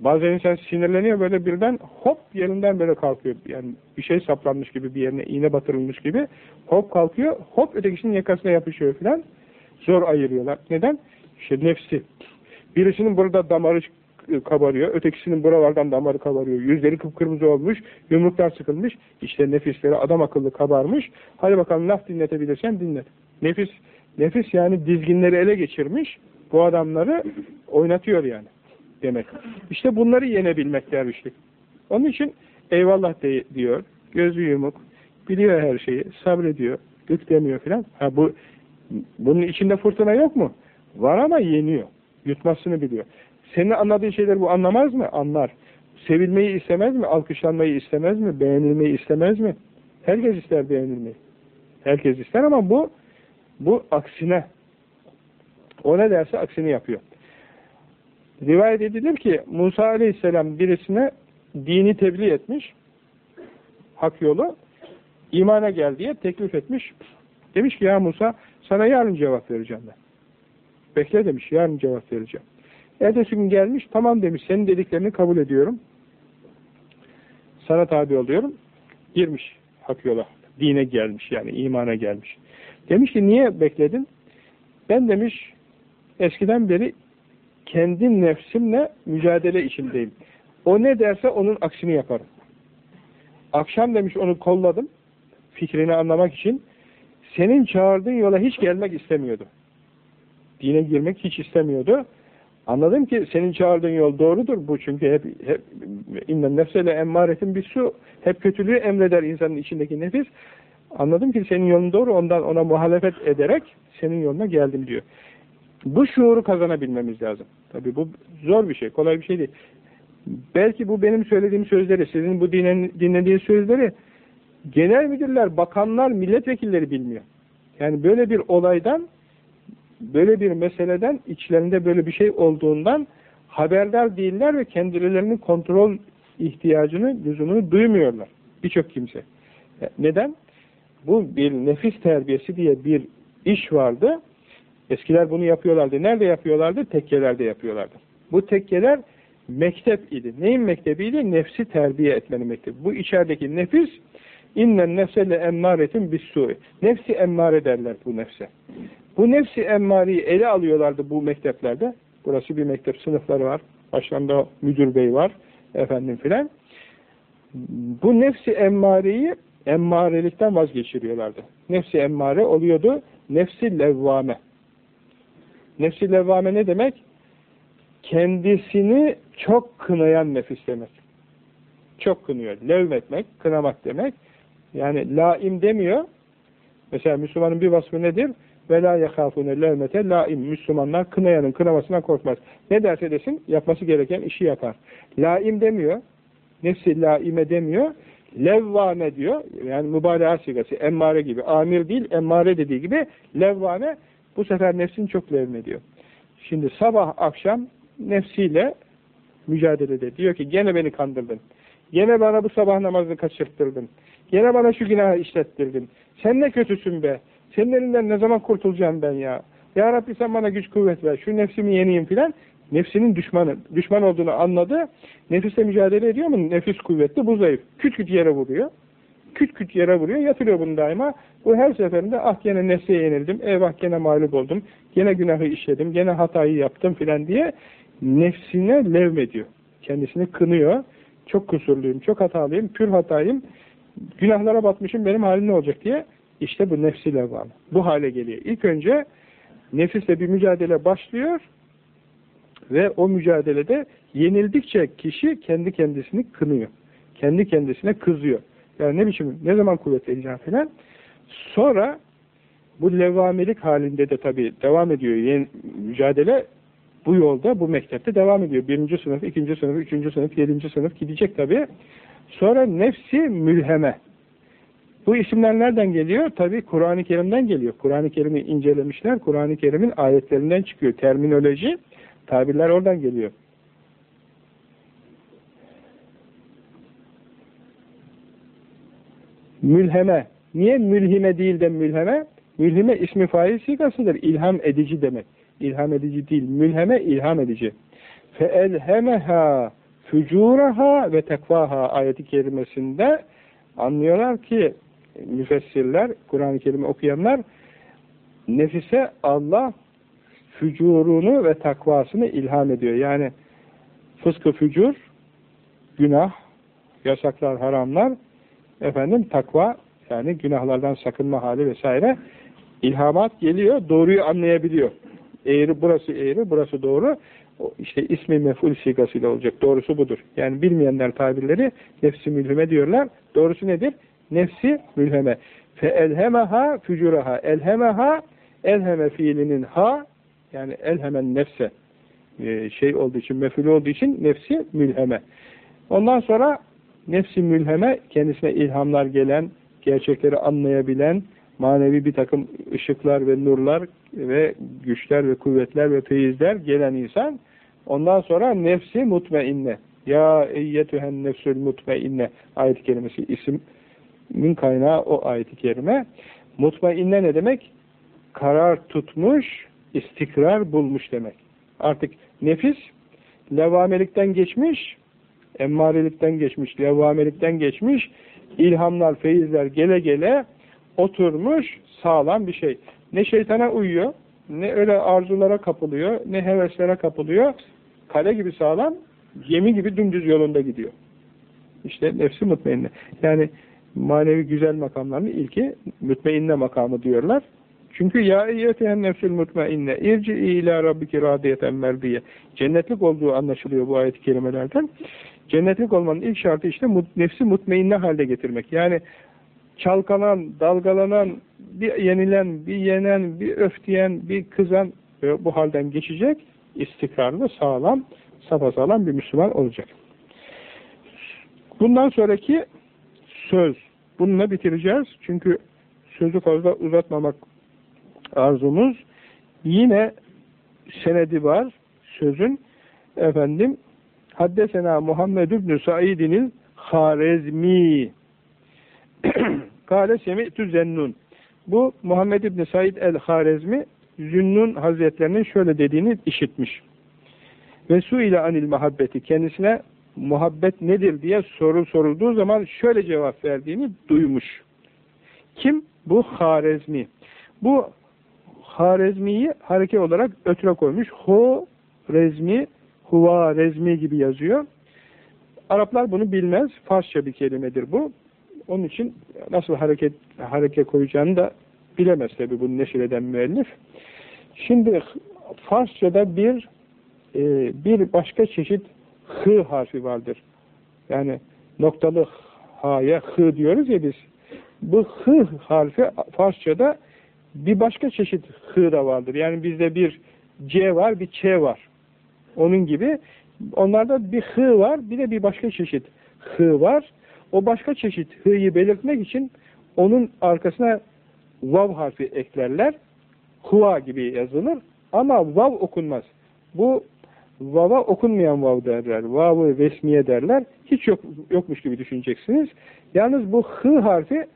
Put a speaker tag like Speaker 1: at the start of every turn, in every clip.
Speaker 1: Bazen insan sinirleniyor böyle birden hop yerinden böyle kalkıyor. Yani bir şey saplanmış gibi bir yerine iğne batırılmış gibi hop kalkıyor. Hop ötekisinin yakasına yapışıyor filan. Zor ayırıyorlar. Neden? İşte nefsi. Birisinin burada damarı kabarıyor. Ötekisinin buralardan damarı kabarıyor. Yüzleri kıpkırmızı olmuş. Yumruklar sıkılmış. İşte nefisleri adam akıllı kabarmış. Hadi bakalım laf dinletebilirsen dinlet. Nefis, nefis yani dizginleri ele geçirmiş. Bu adamları oynatıyor yani demek. İşte bunları yenebilmek dervişlik. Onun için eyvallah de, diyor. Gözü yumuk. Biliyor her şeyi. Sabrediyor. Yükleniyor filan. Ha bu bunun içinde fırtına yok mu? Var ama yeniyor. Yutmasını biliyor. Senin anladığın şeyleri bu anlamaz mı? Anlar. Sevilmeyi istemez mi? Alkışlanmayı istemez mi? Beğenilmeyi istemez mi? Herkes ister beğenilmeyi. Herkes ister ama bu bu aksine. O ne derse aksini yapıyor. Rivayet edilir ki Musa aleyhisselam birisine dini tebliğ etmiş. Hak yolu. imana gel diye teklif etmiş. Demiş ki ya Musa sana yarın cevap vereceğim ben. Bekle demiş yarın cevap vereceğim. Ertesi gün gelmiş tamam demiş senin dediklerini kabul ediyorum. Sana tabi oluyorum. Girmiş hak yola. Dine gelmiş yani imana gelmiş. Demiş ki niye bekledin? Ben demiş eskiden beri kendi nefsimle mücadele içindeyim. O ne derse onun aksini yaparım. Akşam demiş onu kolladım. Fikrini anlamak için. Senin çağırdığın yola hiç gelmek istemiyordu. Dine girmek hiç istemiyordu. Anladım ki senin çağırdığın yol doğrudur bu çünkü hep, hep innen nefsele emmaretin bir su hep kötülüğü emreder insanın içindeki nefis. Anladım ki senin yolun doğru ondan ona muhalefet ederek senin yoluna geldim diyor. Bu şuuru kazanabilmemiz lazım. Tabi bu zor bir şey, kolay bir şey değil. Belki bu benim söylediğim sözleri, sizin bu dinlediğiniz sözleri genel müdürler, bakanlar, milletvekilleri bilmiyor. Yani böyle bir olaydan böyle bir meseleden içlerinde böyle bir şey olduğundan haberdar değiller ve kendilerinin kontrol ihtiyacını, lüzumunu duymuyorlar. Birçok kimse. E, neden? Bu bir nefis terbiyesi diye bir iş vardı. Eskiler bunu yapıyorlardı. Nerede yapıyorlardı? Tekkelerde yapıyorlardı. Bu tekkeler mektep idi. Neyin mektebiydi? Nefsi terbiye etmenin mektebi. Bu içerideki nefis innen nefsele emmâretin bis su'i. Nefsi emmare derler bu nefse. Bu nefsi emmariyi ele alıyorlardı bu mekteplerde. Burası bir mektep sınıfları var. Başlarında müdür bey var. Efendim filan. Bu nefsi emmareyi emmarelikten vazgeçiriyorlardı. Nefsi emmare oluyordu. Nefsi levvame. Nefsi levvame ne demek? Kendisini çok kınayan nefis demek. Çok kınıyor. Levmetmek, kınamak demek. Yani laim demiyor. Mesela Müslümanın bir vasfı nedir? ve la yekâfûne levmete laim. Müslümanlar kınayanın kınamasına korkmaz. Ne derse desin yapması gereken işi yapar. Laim demiyor. Nefsi laime demiyor. Levvane diyor. Yani mübalağa sigası. Emmare gibi. Amir değil, emmare dediği gibi levvane bu sefer nefsin çok levmediyor. Şimdi sabah akşam nefsiyle mücadelede. Diyor ki gene beni kandırdın. Gene bana bu sabah namazını kaçırttırdın. Gene bana şu günahı işlettirdin. Sen ne kötüsün be. Senin elinden ne zaman kurtulacağım ben ya? Ya Rabbi sen bana güç kuvvet ver. Şu nefsimi yeneyim filan. Nefsinin düşmanı. Düşman olduğunu anladı. Nefisle mücadele ediyor mu? Nefis kuvvetli, bu zayıf. Küt küt yere vuruyor. Küt küt yere vuruyor. Yatırıyor bunu daima. Bu her seferinde ah gene nefse yenildim. Eyvah gene mağlup oldum. Gene günahı işledim. Gene hatayı yaptım filan diye nefsine levmediyor. Kendisini kınıyor. Çok kusurluyum, çok hatalıyım, pür hatayım. Günahlara batmışım benim halim ne olacak diye işte bu nefsi levvame. Bu hale geliyor. İlk önce nefisle bir mücadele başlıyor ve o mücadelede yenildikçe kişi kendi kendisini kınıyor. Kendi kendisine kızıyor. Yani ne biçim, ne zaman kuvvetleneceğim filan. Sonra bu levvamelik halinde de tabii devam ediyor. Yeni, mücadele bu yolda, bu mektepte devam ediyor. Birinci sınıf, ikinci sınıf, üçüncü sınıf, yedinci sınıf gidecek tabii. Sonra nefsi mülheme. Bu isimler nereden geliyor? Tabi Kur'an-ı Kerim'den geliyor. Kur'an-ı Kerim'i incelemişler. Kur'an-ı Kerim'in ayetlerinden çıkıyor. Terminoloji, tabirler oradan geliyor. Mülheme. Niye mülhime değil de mülheme? Mülhime ismi fail sigasıdır. İlham edici demek. İlham edici değil. Mülheme ilham edici. Feelhemeha fücuraha ve tekvaha ayeti kerimesinde anlıyorlar ki müfessirler, Kur'an-ı Kerim'i okuyanlar nefise Allah fücurunu ve takvasını ilham ediyor. Yani fıskı fücur, günah, yasaklar, haramlar, efendim takva, yani günahlardan sakınma hali vesaire ilhamat geliyor, doğruyu anlayabiliyor. Eğri burası eğri, burası doğru. İşte ismi mef'ul sigasıyla olacak. Doğrusu budur. Yani bilmeyenler tabirleri nefsi mülheme diyorlar. Doğrusu nedir? Nefsi mülheme. Fe elhemeha fücuraha. Elhemeha elheme fiilinin ha yani elhemen nefse e, şey olduğu için, mef'ul olduğu için nefsi mülheme. Ondan sonra nefsi mülheme kendisine ilhamlar gelen, gerçekleri anlayabilen, manevi bir takım ışıklar ve nurlar ve güçler ve kuvvetler ve feyizler gelen insan ondan sonra nefsi mutmainne ya eyyetühen nefsül mutmainne ayet-i kerimesi ismin kaynağı o ayet-i kerime. Mutmainne ne demek? karar tutmuş istikrar bulmuş demek. Artık nefis levamelikten geçmiş emmarelikten geçmiş levamelikten geçmiş ilhamlar, feyizler gele gele oturmuş sağlam bir şey. Ne şeytana uyuyor, ne öyle arzulara kapılıyor, ne heveslere kapılıyor. Kale gibi sağlam, gemi gibi dümdüz yolunda gidiyor. İşte nefsi mutmainne. Yani manevi güzel makamların ilki mutmainne makamı diyorlar. Çünkü ya eyyetehen nefsül mutmainne irci ila rabbiki radiyeten merdiye. Cennetlik olduğu anlaşılıyor bu ayet-i kerimelerden. Cennetlik olmanın ilk şartı işte nefsi mutmainne halde getirmek. Yani çalkalan, dalgalanan, bir yenilen, bir yenen, bir öftiyen, bir kızan bu halden geçecek, istikrarlı, sağlam, sapasağlam bir Müslüman olacak. Bundan sonraki söz. Bununla bitireceğiz. Çünkü sözü fazla uzatmamak arzumuz. Yine senedi var sözün. Efendim Haddesena Muhammed İbn Said'in Harezmi Kale semi'tü zennun. Bu Muhammed İbni Said el-Harezmi Zünnun Hazretlerinin şöyle dediğini işitmiş. Ve ile anil muhabbeti kendisine muhabbet nedir diye soru sorulduğu zaman şöyle cevap verdiğini duymuş. Kim? Bu Harezmi. Bu Harezmi'yi hareke olarak ötüre koymuş. Ho rezmi, huva rezmi gibi yazıyor. Araplar bunu bilmez. Farsça bir kelimedir bu. Onun için nasıl hareket hareket koyacağını da bilemez tabi bunu neşir eden müellif. Şimdi Farsçada bir e, bir başka çeşit hı harfi vardır. Yani noktalı ha'ya hı diyoruz ya biz. Bu hı harfi Farsçada bir başka çeşit hı da vardır. Yani bizde bir c var, bir ç var. Onun gibi onlarda bir hı var, bir de bir başka çeşit hı var. O başka çeşit hı'yı belirtmek için onun arkasına vav harfi eklerler. Hua gibi yazılır. Ama vav okunmaz. Bu vava okunmayan vav derler. Vav'ı resmiye derler. Hiç yok, yokmuş gibi düşüneceksiniz. Yalnız bu hı harfi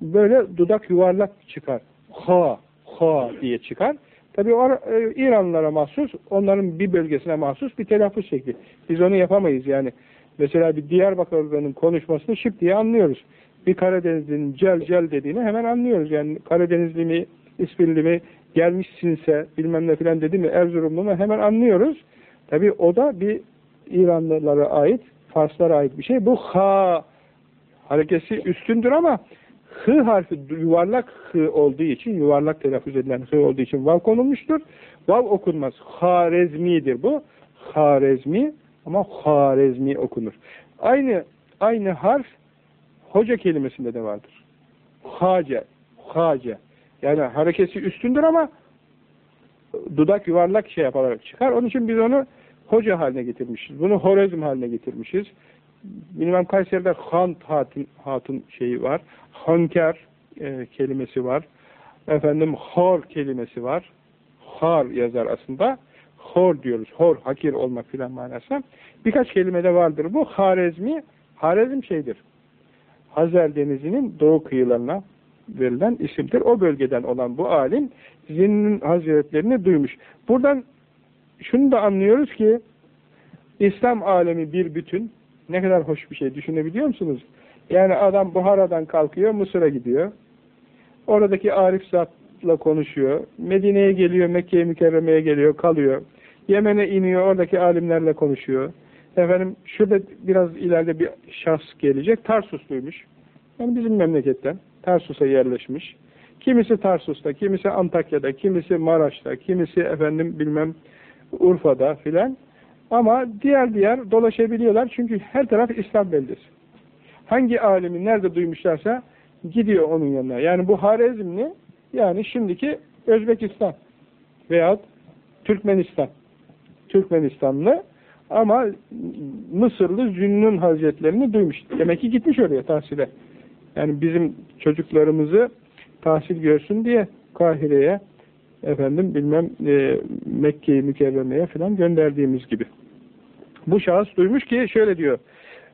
Speaker 1: böyle dudak yuvarlak çıkar. Ha, ha diye çıkar. Tabi e, İranlılara mahsus, onların bir bölgesine mahsus bir telaffuz şekli. Biz onu yapamayız yani. Mesela bir Diyarbakırlı'nın konuşmasını şıp diye anlıyoruz. Bir Karadenizli'nin cel cel dediğini hemen anlıyoruz. Yani Karadenizli mi, İspirli mi, gelmişsinse bilmem ne filan dedi mi, Erzurumlu mu hemen anlıyoruz. Tabi o da bir İranlılara ait, Farslara ait bir şey. Bu ha harekesi üstündür ama hı harfi yuvarlak hı olduğu için, yuvarlak telaffuz edilen hı olduğu için vav konulmuştur. Vav okunmaz. Harezmidir bu. Harezmi ama Harezmi okunur. Aynı aynı harf hoca kelimesinde de vardır. Hace, hace. Yani hareketi üstündür ama dudak yuvarlak şey yaparak çıkar. Onun için biz onu hoca haline getirmişiz. Bunu Horezm haline getirmişiz. Bilmem Kayseri'de Han hatun, hatun şeyi var. Hanker e, kelimesi var. Efendim hor kelimesi var. Har yazar aslında hor diyoruz. Hor, hakir olmak filan manasında. Birkaç kelimede vardır bu. Harezmi, Harezm şeydir. Hazer Denizi'nin doğu kıyılarına verilen isimdir. O bölgeden olan bu alim Zinn'in hazretlerini duymuş. Buradan şunu da anlıyoruz ki İslam alemi bir bütün. Ne kadar hoş bir şey düşünebiliyor musunuz? Yani adam Buhara'dan kalkıyor, Mısır'a gidiyor. Oradaki Arif Zat'la konuşuyor. Medine'ye geliyor, Mekke'ye mükerremeye geliyor, kalıyor. Yemen'e iniyor, oradaki alimlerle konuşuyor. Efendim şurada biraz ileride bir şahs gelecek. Tarsusluymuş. Yani bizim memleketten. Tarsus'a yerleşmiş. Kimisi Tarsus'ta, kimisi Antakya'da, kimisi Maraş'ta, kimisi efendim bilmem Urfa'da filan. Ama diğer diğer dolaşabiliyorlar çünkü her taraf İslam beldesi. Hangi alimi nerede duymuşlarsa gidiyor onun yanına. Yani bu Harezmli yani şimdiki Özbekistan veyahut Türkmenistan. Türkmenistanlı ama Mısırlı Zünnun Hazretlerini duymuş. Demek ki gitmiş oraya tahsile. Yani bizim çocuklarımızı tahsil görsün diye Kahire'ye efendim bilmem e, Mekke'yi mükerremeye falan gönderdiğimiz gibi. Bu şahıs duymuş ki şöyle diyor.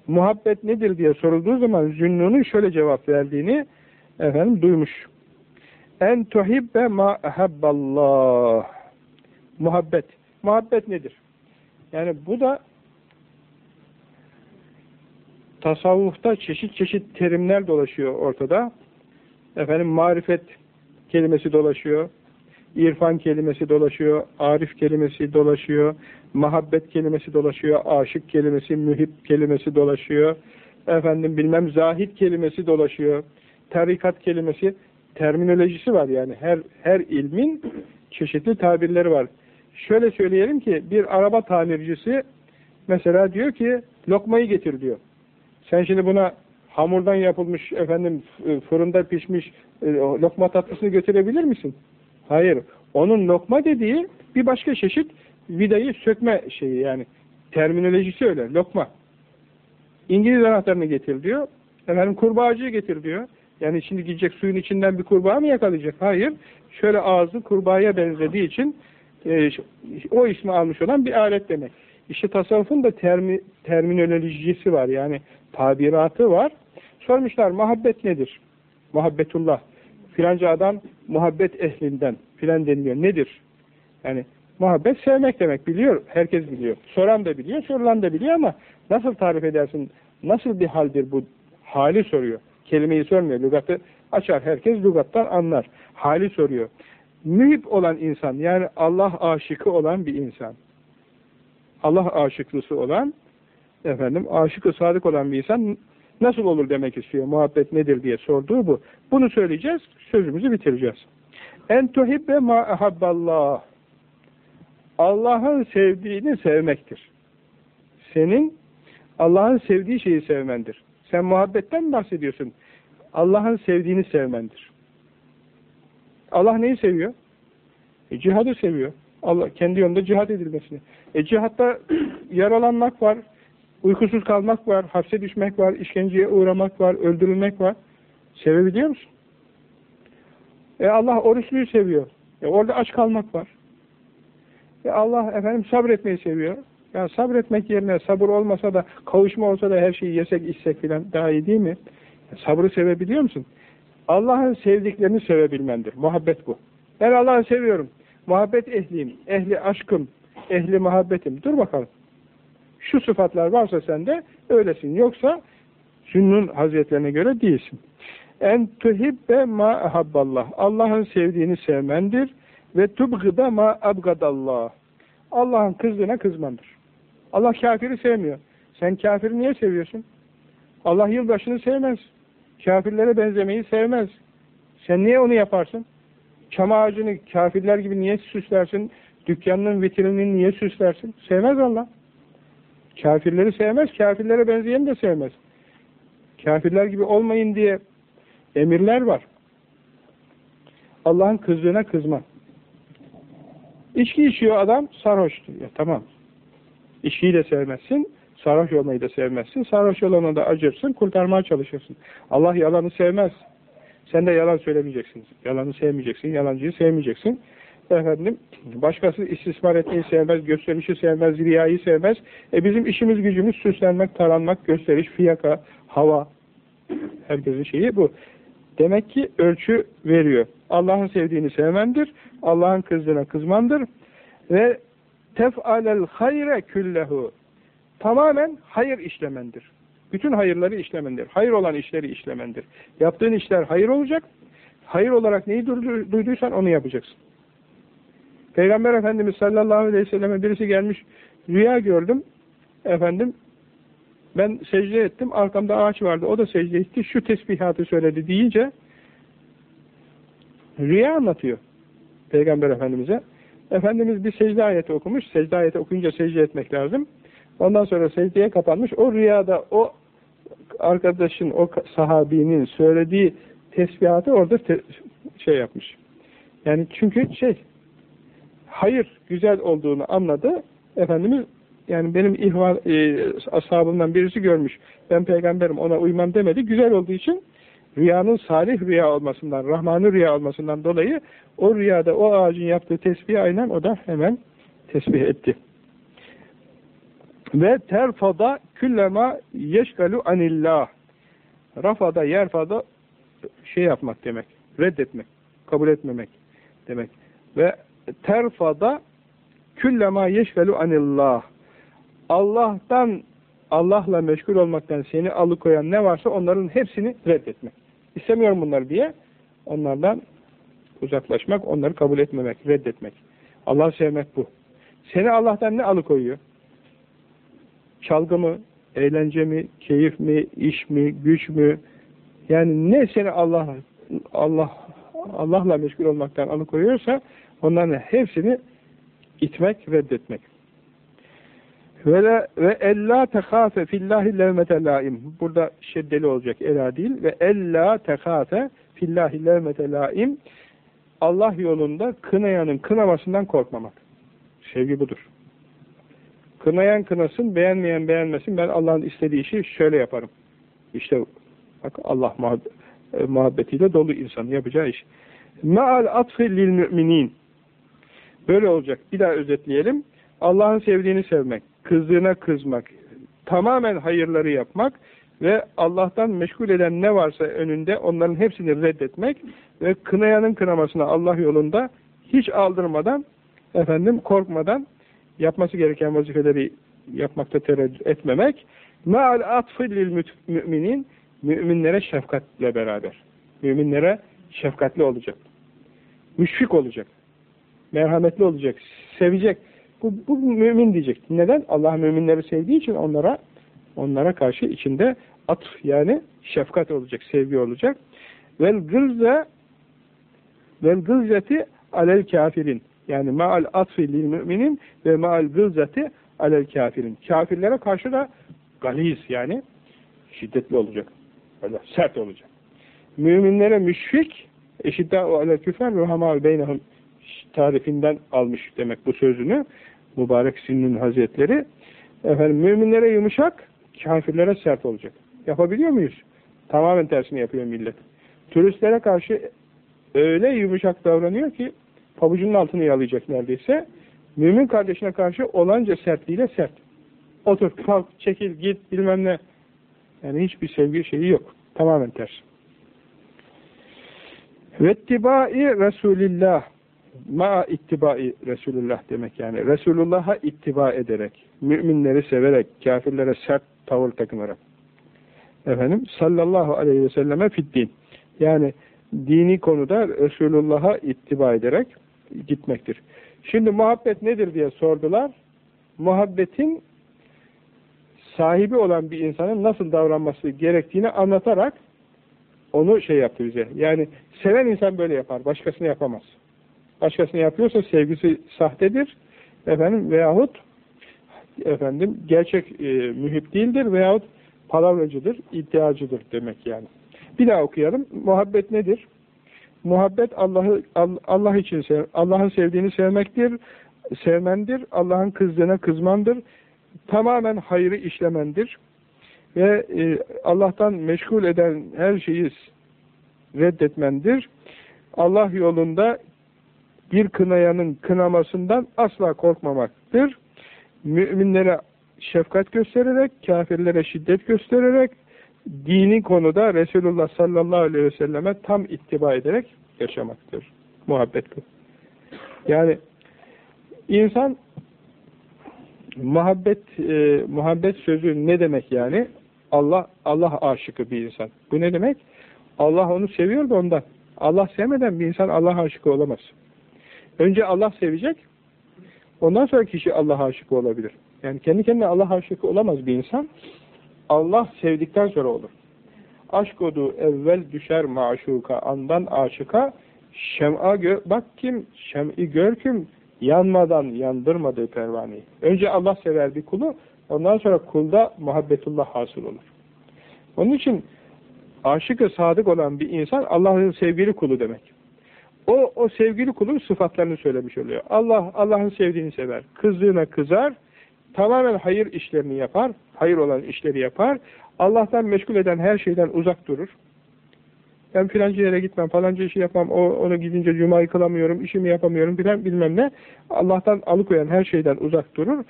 Speaker 1: Muhabbet nedir diye sorulduğu zaman Zünnun'un şöyle cevap verdiğini efendim duymuş. En tuhibbe ma ehabballah. Muhabbet. Muhabbet nedir? Yani bu da tasavvufta çeşit çeşit terimler dolaşıyor ortada. Efendim marifet kelimesi dolaşıyor. İrfan kelimesi dolaşıyor. Arif kelimesi dolaşıyor. Muhabbet kelimesi dolaşıyor. Aşık kelimesi, mühib kelimesi dolaşıyor. Efendim bilmem zahid kelimesi dolaşıyor. Tarikat kelimesi terminolojisi var yani. Her her ilmin çeşitli tabirleri var. Şöyle söyleyelim ki bir araba tamircisi mesela diyor ki lokmayı getir diyor. Sen şimdi buna hamurdan yapılmış efendim fırında pişmiş e, lokma tatlısını götürebilir misin? Hayır. Onun lokma dediği bir başka çeşit vidayı sökme şeyi yani. Terminolojisi öyle. Lokma. İngiliz anahtarını getir diyor. Efendim kurbağacıyı getir diyor. Yani şimdi gidecek suyun içinden bir kurbağa mı yakalayacak? Hayır. Şöyle ağzı kurbağaya benzediği için e, o ismi almış olan bir alet demek. İşte tasavvufun da termi, terminolojisi var. Yani tabiratı var. Sormuşlar muhabbet nedir? Muhabbetullah. Filanca adam muhabbet ehlinden filan deniliyor. Nedir? Yani muhabbet sevmek demek biliyor. Herkes biliyor. Soran da biliyor, sorulan da biliyor ama nasıl tarif edersin? Nasıl bir haldir bu? Hali soruyor. Kelimeyi sormuyor. Lügatı açar. Herkes lügattan anlar. Hali soruyor. Mühip olan insan yani Allah aşıkı olan bir insan. Allah aşıklısı olan efendim aşıkı sadık olan bir insan nasıl olur demek istiyor. Muhabbet nedir diye sorduğu bu. Bunu söyleyeceğiz. Sözümüzü bitireceğiz. En tuhibbe ma ahabballah. Allah'ın sevdiğini sevmektir. Senin Allah'ın sevdiği şeyi sevmendir. Sen muhabbetten bahsediyorsun? Allah'ın sevdiğini sevmendir. Allah neyi seviyor? E, cihadı seviyor. Allah kendi yolunda cihad edilmesini. E cihatta yaralanmak var, uykusuz kalmak var, hapse düşmek var, işkenceye uğramak var, öldürülmek var. Sevebiliyor musun? E Allah oruçluyu seviyor. E orada aç kalmak var. E Allah efendim sabretmeyi seviyor. Yani sabretmek yerine sabır olmasa da kavuşma olsa da her şeyi yesek içsek filan daha iyi değil mi? E, sabrı sevebiliyor musun? Allah'ın sevdiklerini sevebilmendir. Muhabbet bu. Ben Allah'ı seviyorum. Muhabbet ehliyim, ehli aşkım, ehli muhabbetim. Dur bakalım. Şu sıfatlar varsa sende öylesin. Yoksa Sünnun hazretlerine göre değilsin. En tuhibbe ma ahabballah. Allah'ın sevdiğini sevmendir. Ve tubgıda ma abgadallah. Allah'ın kızdığına kızmandır. Allah kafiri sevmiyor. Sen kafiri niye seviyorsun? Allah yılbaşını sevmez. Kafirlere benzemeyi sevmez. Sen niye onu yaparsın? Çam ağacını kafirler gibi niye süslersin? Dükkanının vitrinini niye süslersin? Sevmez Allah. Kafirleri sevmez, kafirlere benzeyeni de sevmez. Kafirler gibi olmayın diye emirler var. Allah'ın kızdığına kızma. İçki içiyor adam, sarhoş diyor. Tamam. İçkiyi de sevmezsin, sarhoş olmayı da sevmezsin. Sarhoş olana da acırsın, kurtarmaya çalışırsın. Allah yalanı sevmez. Sen de yalan söylemeyeceksin. Yalanı sevmeyeceksin, yalancıyı sevmeyeceksin. Efendim, başkası istismar etmeyi sevmez, gösterişi sevmez, riyayı sevmez. E bizim işimiz gücümüz süslenmek, taranmak, gösteriş, fiyaka, hava. Herkesin şeyi bu. Demek ki ölçü veriyor. Allah'ın sevdiğini sevmendir, Allah'ın kızdığına kızmandır ve tef'alel hayre küllehu tamamen hayır işlemendir. Bütün hayırları işlemendir. Hayır olan işleri işlemendir. Yaptığın işler hayır olacak. Hayır olarak neyi duyduysan onu yapacaksın. Peygamber Efendimiz sallallahu aleyhi ve selleme birisi gelmiş, rüya gördüm, efendim, ben secde ettim, arkamda ağaç vardı, o da secde etti, şu tesbihatı söyledi deyince, rüya anlatıyor Peygamber Efendimiz'e. Efendimiz bir secde ayeti okumuş, secde ayeti okuyunca secde etmek lazım. Ondan sonra secdeye kapanmış, o rüyada o arkadaşın, o sahabinin söylediği tesbihatı orada te şey yapmış. Yani çünkü şey, hayır güzel olduğunu anladı. Efendimiz yani benim ihval, e, ashabımdan birisi görmüş. Ben peygamberim ona uymam demedi. Güzel olduğu için rüyanın salih rüya olmasından, rahmanı rüya olmasından dolayı o rüyada o ağacın yaptığı tesbih aynen o da hemen tesbih etti. Ve terfada küllema yeşgalu anillah. Rafada, yerfada şey yapmak demek. Reddetmek, kabul etmemek demek. Ve terfada küllema yeşgalu anillah. Allah'tan Allah'la meşgul olmaktan seni alıkoyan ne varsa onların hepsini reddetmek. İstemiyorum bunları diye onlardan uzaklaşmak, onları kabul etmemek, reddetmek. Allah'ı sevmek bu. Seni Allah'tan ne alıkoyuyor? Çalgı mı, eğlence mi, keyif mi, iş mi, güç mü? Yani ne seni Allah Allah Allah'la meşgul olmaktan alıkoyuyorsa onların hepsini itmek, reddetmek. Ve ve ella tehafe fillahi levmete laim. Burada şeddeli olacak ela değil. Ve ella tehafe fillahi levmete laim. Allah yolunda kınayanın kınamasından korkmamak. Sevgi budur. Kınayan kınasın, beğenmeyen beğenmesin. Ben Allah'ın istediği işi şöyle yaparım. İşte bak Allah e, muhabbetiyle dolu insan yapacağı iş. Me'al atfı lil müminin. Böyle olacak. Bir daha özetleyelim. Allah'ın sevdiğini sevmek, kızdığına kızmak, tamamen hayırları yapmak ve Allah'tan meşgul eden ne varsa önünde onların hepsini reddetmek ve kınayanın kınamasına Allah yolunda hiç aldırmadan, efendim korkmadan yapması gereken vazifeleri yapmakta tereddüt etmemek meal atfı lil müminin müminlere şefkatle beraber müminlere şefkatli olacak müşfik olacak merhametli olacak sevecek bu, bu mümin diyecek. Neden? Allah müminleri sevdiği için onlara onlara karşı içinde atf yani şefkat olacak, sevgi olacak. Vel gılze vel gılzeti alel kafirin. Yani maal atfi lil müminin ve maal gılzeti alel kafirin. Kafirlere karşı da galiz yani şiddetli olacak. Böyle sert olacak. Müminlere müşfik eşidda alel küfer ve hamal beynehum tarifinden almış demek bu sözünü mübarek Sinnün Hazretleri efendim müminlere yumuşak, kafirlere sert olacak. Yapabiliyor muyuz? Tamamen tersini yapıyor millet. Turistlere karşı öyle yumuşak davranıyor ki pabucunun altını yalayacak neredeyse. Mümin kardeşine karşı olanca sertliğiyle sert. Otur, kalk, çekil, git, bilmem ne. Yani hiçbir sevgi şeyi yok. Tamamen ters. Vettibai Resulillah ma ittibai Resulullah demek yani. Resulullah'a ittiba ederek, müminleri severek, kafirlere sert tavır takınarak. Efendim sallallahu aleyhi ve selleme fiddin. Yani dini konuda Resulullah'a ittiba ederek gitmektir. Şimdi muhabbet nedir diye sordular. Muhabbetin sahibi olan bir insanın nasıl davranması gerektiğini anlatarak onu şey yaptı bize. Yani seven insan böyle yapar, başkasını yapamaz başkasını yapıyorsa sevgisi sahtedir. Efendim veyahut efendim gerçek e, mühip değildir veyahut palavracıdır, iddiacıdır demek yani. Bir daha okuyalım. Muhabbet nedir? Muhabbet Allah'ı Allah için Allah'ın sevdiğini sevmektir, sevmendir, Allah'ın kızdığına kızmandır, tamamen hayrı işlemendir ve e, Allah'tan meşgul eden her şeyi reddetmendir. Allah yolunda bir kınayanın kınamasından asla korkmamaktır. Müminlere şefkat göstererek, kafirlere şiddet göstererek, dini konuda Resulullah sallallahu aleyhi ve selleme tam ittiba ederek yaşamaktır. Muhabbet bu. Yani insan muhabbet e, muhabbet sözü ne demek yani? Allah Allah aşıkı bir insan. Bu ne demek? Allah onu seviyor da ondan. Allah sevmeden bir insan Allah aşıkı olamaz. Önce Allah sevecek, ondan sonra kişi Allah aşıkı olabilir. Yani kendi kendine Allah aşıkı olamaz bir insan. Allah sevdikten sonra olur. Aşk odu evvel düşer maşuka, andan aşıka, şem'a gö bak kim, şem'i gör kim, yanmadan yandırmadığı pervaneyi. Önce Allah sever bir kulu, ondan sonra kulda muhabbetullah hasıl olur. Onun için aşık-ı sadık olan bir insan Allah'ın sevgili kulu demek. O, o sevgili kulun sıfatlarını söylemiş oluyor. Allah, Allah'ın sevdiğini sever. Kızdığına kızar, tamamen hayır işlerini yapar, hayır olan işleri yapar, Allah'tan meşgul eden her şeyden uzak durur. Ben filanca yere gitmem, falanca işi yapmam, o, ona gidince cumayı kılamıyorum, işimi yapamıyorum filan bilmem ne. Allah'tan alıkoyan her şeyden uzak durur.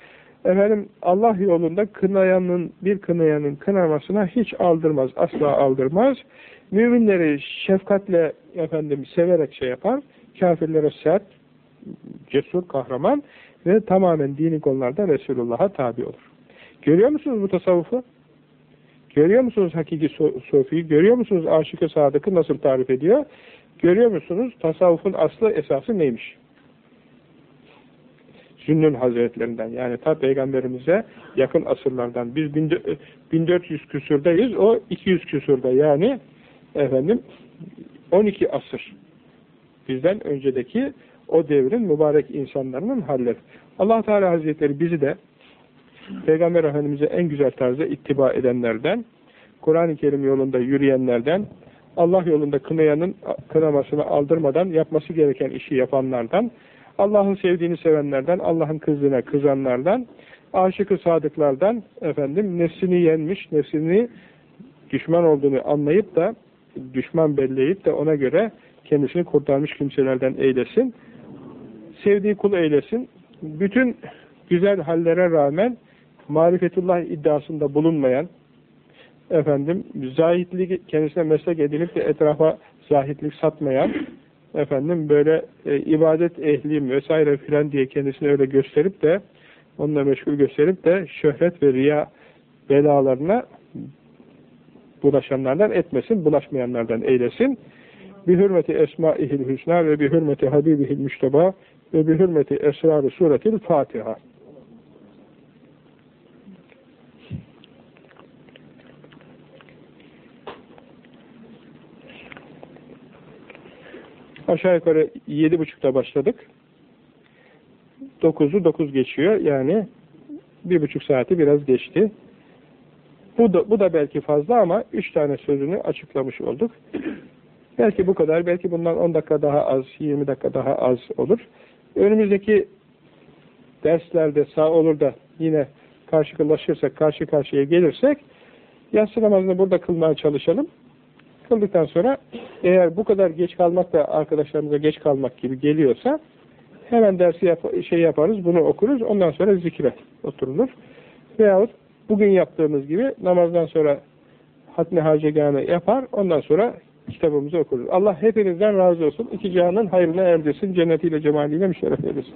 Speaker 1: Efendim Allah yolunda kınayanın, bir kınayanın kınamasına hiç aldırmaz, asla aldırmaz. Müminleri şefkatle efendim severek şey yapar. Kafirlere sert, cesur, kahraman ve tamamen dini konularda Resulullah'a tabi olur. Görüyor musunuz bu tasavvufu? Görüyor musunuz hakiki sofiyi? Görüyor musunuz aşık-ı sadıkı nasıl tarif ediyor? Görüyor musunuz tasavvufun aslı esası neymiş? Sünnün Hazretlerinden yani ta peygamberimize yakın asırlardan. Biz 1400 küsurdayız o 200 küsurda. Yani efendim 12 asır. Bizden öncedeki o devrin mübarek insanların halleri. allah Teala Hazretleri bizi de Peygamber Efendimiz'e en güzel tarzda ittiba edenlerden, Kur'an-ı Kerim yolunda yürüyenlerden, Allah yolunda kınayanın kınamasını aldırmadan yapması gereken işi yapanlardan, Allah'ın sevdiğini sevenlerden, Allah'ın kızdığına kızanlardan, aşık-ı sadıklardan, efendim, nefsini yenmiş, nefsini düşman olduğunu anlayıp da, düşman belleyip de ona göre kendisini kurtarmış kimselerden eylesin. Sevdiği kul eylesin. Bütün güzel hallere rağmen marifetullah iddiasında bulunmayan, efendim, zahitlik kendisine meslek edilip de etrafa zahitlik satmayan, efendim, böyle e, ibadet ehliyim vesaire filan diye kendisini öyle gösterip de, onunla meşgul gösterip de şöhret ve riya belalarına bulaşanlardan etmesin, bulaşmayanlardan eylesin. Bir hürmeti esma-ihil hüsna ve bir hürmeti habibihil müşteba ve bir hürmeti esrar-ı suretil Fatiha. Aşağı yukarı yedi buçukta başladık. Dokuzu dokuz geçiyor. Yani bir buçuk saati biraz geçti. Bu da, bu da belki fazla ama üç tane sözünü açıklamış olduk. belki bu kadar, belki bundan on dakika daha az, yirmi dakika daha az olur. Önümüzdeki derslerde sağ olur da yine karşılaşırsak, karşı karşıya gelirsek yatsı namazını burada kılmaya çalışalım. Kıldıktan sonra eğer bu kadar geç kalmak da arkadaşlarımıza geç kalmak gibi geliyorsa hemen dersi yap şey yaparız, bunu okuruz. Ondan sonra zikre oturulur. Veyahut bugün yaptığımız gibi namazdan sonra hatmi hacegâne yapar. Ondan sonra kitabımızı okuruz. Allah hepinizden razı olsun. İki cihanın hayrına erdirsin. Cennetiyle, cemaliyle müşerref eylesin.